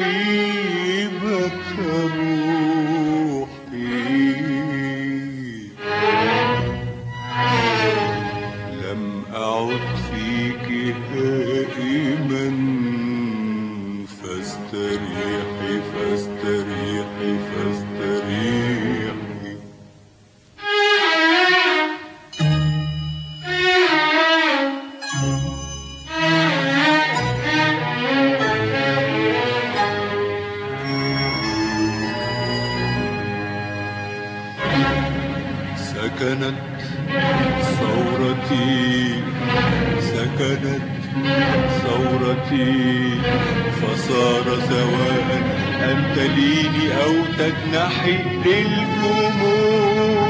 be. سكنت ثورتي سكنت ثورتي. فصار سواء أن تليني أو تجنحي للجمهور.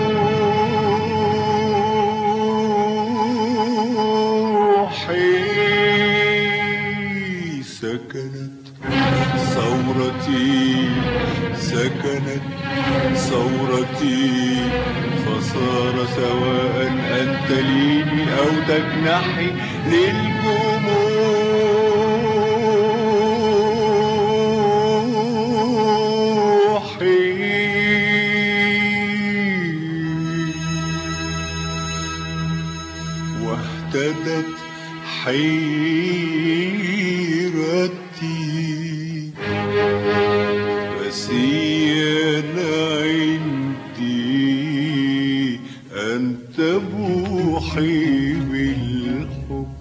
سواء أن تليني أو تجنحي للجموح واهتدت حيرتي بالحب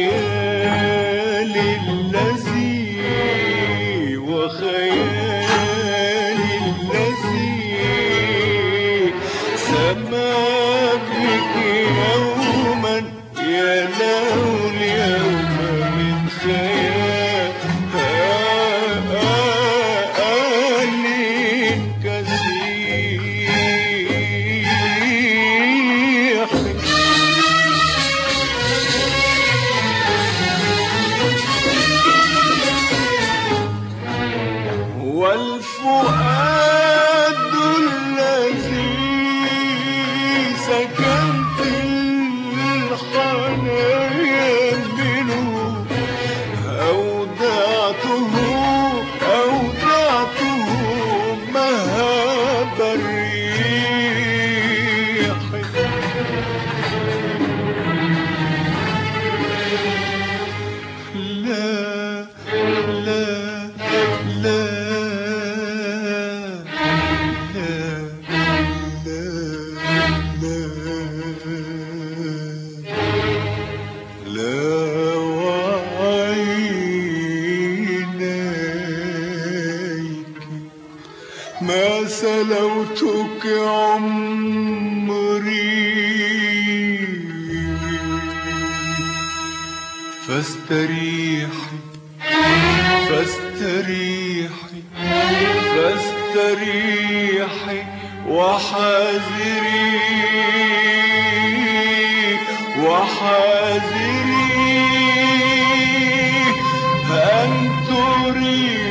سما ما سلوتك عمري. فاستريحي فاستريحي فاستريحي وحاذري وحاذري أن تريد